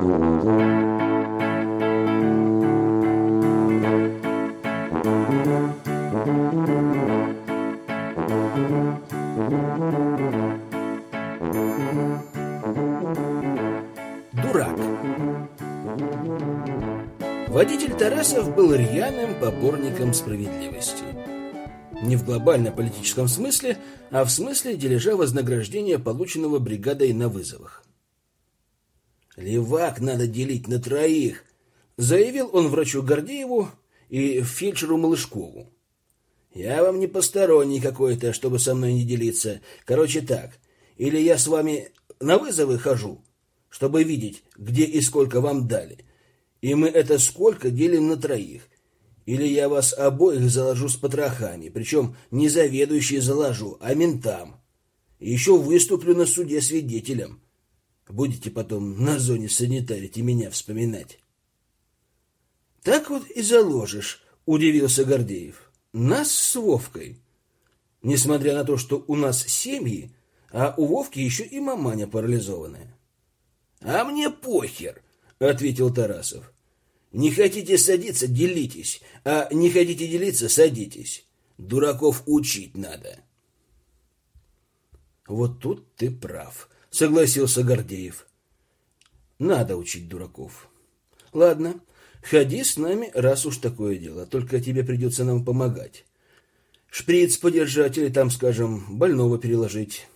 Дурак. Водитель Тарасов был рьяным поборником справедливости. Не в глобально-политическом смысле, а в смысле дележа вознаграждения, полученного бригадой на вызовах. «Левак надо делить на троих», — заявил он врачу Гордееву и фельдшеру Малышкову. «Я вам не посторонний какой-то, чтобы со мной не делиться. Короче так, или я с вами на вызовы хожу, чтобы видеть, где и сколько вам дали, и мы это сколько делим на троих, или я вас обоих заложу с потрохами, причем не заведующий заложу, а ментам. И еще выступлю на суде свидетелем. Будете потом на зоне санитарить и меня вспоминать. Так вот и заложишь, удивился Гордеев. Нас с Вовкой. Несмотря на то, что у нас семьи, а у Вовки еще и маманя парализованная. А мне похер, ответил Тарасов. Не хотите садиться, делитесь, а не хотите делиться, садитесь. Дураков учить надо. Вот тут ты прав, согласился Гордеев. Надо учить дураков. Ладно, ходи с нами, раз уж такое дело. Только тебе придется нам помогать. Шприц подержать или там, скажем, больного переложить.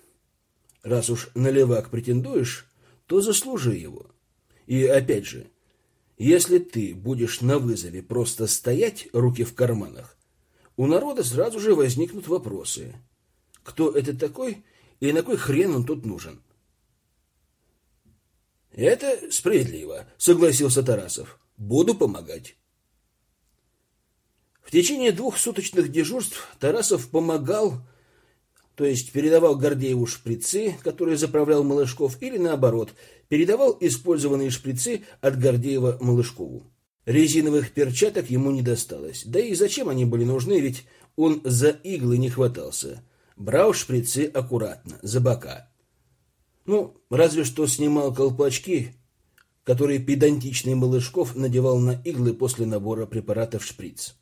Раз уж на левак претендуешь, то заслужи его. И опять же, если ты будешь на вызове просто стоять, руки в карманах, у народа сразу же возникнут вопросы. Кто это такой и на кой хрен он тут нужен? Это справедливо, согласился Тарасов. Буду помогать. В течение двух суточных дежурств Тарасов помогал то есть передавал Гордееву шприцы, которые заправлял Малышков, или наоборот, передавал использованные шприцы от Гордеева Малышкову. Резиновых перчаток ему не досталось. Да и зачем они были нужны, ведь он за иглы не хватался. Брал шприцы аккуратно, за бока. Ну, разве что снимал колпачки, которые педантичный Малышков надевал на иглы после набора препаратов шприц.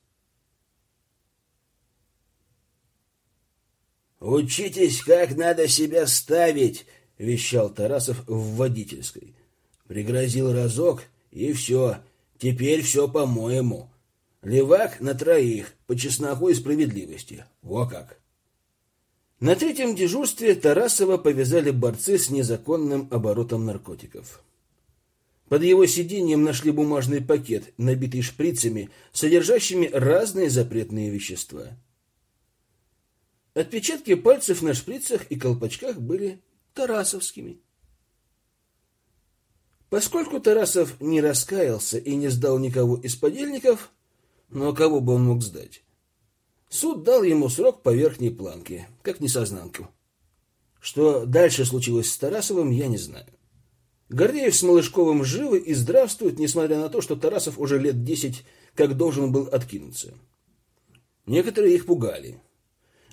«Учитесь, как надо себя ставить!» — вещал Тарасов в водительской. Пригрозил разок, и все. Теперь все по-моему. Левак на троих, по чесноку и справедливости. Во как! На третьем дежурстве Тарасова повязали борцы с незаконным оборотом наркотиков. Под его сиденьем нашли бумажный пакет, набитый шприцами, содержащими разные запретные вещества. Отпечатки пальцев на шприцах и колпачках были тарасовскими. Поскольку Тарасов не раскаялся и не сдал никого из подельников, но кого бы он мог сдать? Суд дал ему срок по верхней планке, как несознанку. Что дальше случилось с Тарасовым, я не знаю. Гордеев с Малышковым живы и здравствуют, несмотря на то, что Тарасов уже лет десять как должен был откинуться. Некоторые их пугали.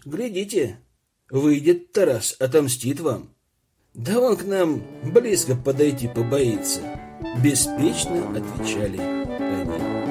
Глядите, выйдет Тарас, отомстит вам. Да он к нам близко подойти побоится. Беспечно отвечали они.